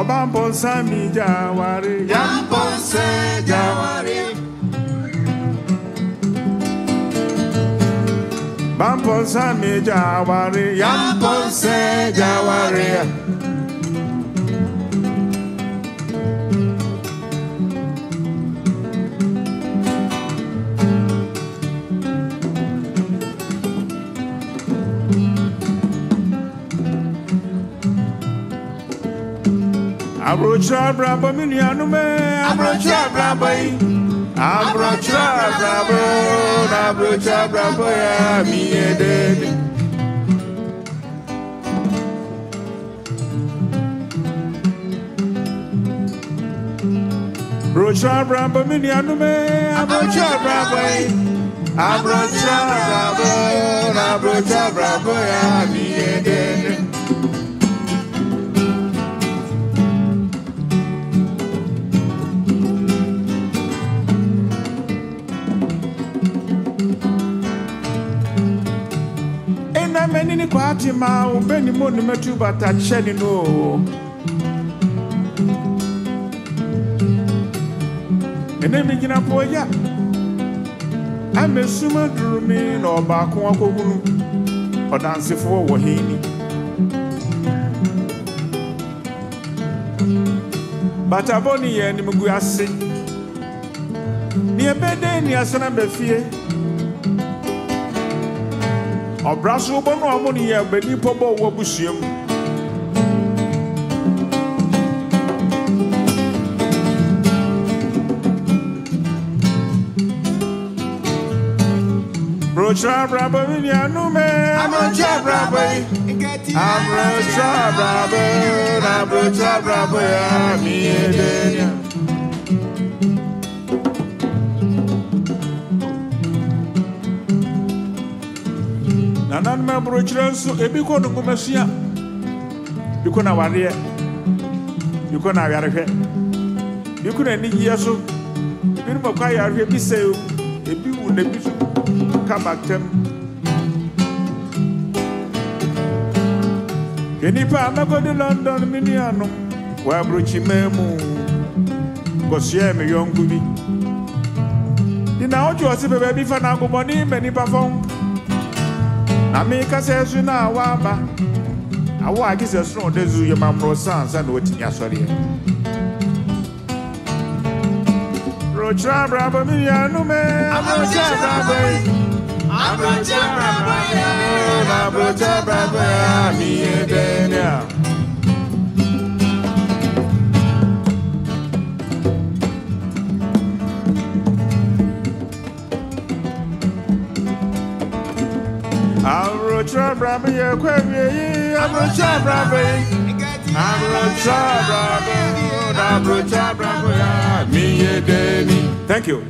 Ọbambo Sami Jawari. Yamponse Jawari. Bambo Sami Jawari. Yamponse Jawari. Abrocha brabo mi nuanom Abrocha brabo yi. Abrocha brabo na abrocha brabo ya mi edede. Abrocha brabo mi nuanom Abrocha brabo yi. Abrocha brabo na abrocha brabo ya mi meni ni paati ma o bɛ ni mo ni mɛ tu bata kyɛ ni no. ɛnɛ mi gyina po ya ama suma duru mi na ɔbaako akɔhunu ɔdansefoɔ wɔ hen ni. batabɔ ni yɛ animgu ase ni ɛbɛ dɛ ni asana bɛ fie. Ɔbra so wobɔ no a ɔmo ne yɛ bɛ nipa bɔ wɔ abusua mu Brocha brabo. Mi anume Abrocha brabo. Abrocha brabo na brocha brabo ya mi edenya nananom aburokyerɛ nso ebi kɔ no nkomasua bi kɔ na awareɛ bi kɔ na awarehwɛ bi kɔ na anigyeɛ so. Ebinom akɔ ayarehwɛ bi sɛ ebi wu na ebi so. Ka baktam hwɛ nipa a mɛkɔde london me nuanom wɔ aburokyimaa mu. Kɔsoɛɛ me yɔnko bi. Di na wotwe ɔse bɛ baabi fa na agobɔne ma nipa fɔm na meka sɛ so no a woaba awo a gye sɛ soro ɔda zu yɛ mamorɔ sa ansa na watumi asɔreɛ rokyerɛ abrabɔ me. Nuanom Abrocha brabo yi. Yi. abrabɔ abrabɔ a meyɛ dɛne a Kɔ awie yi abrocha brabo yi Abrocha brabo, abrocha brabo ya mi ye deni. Thank you.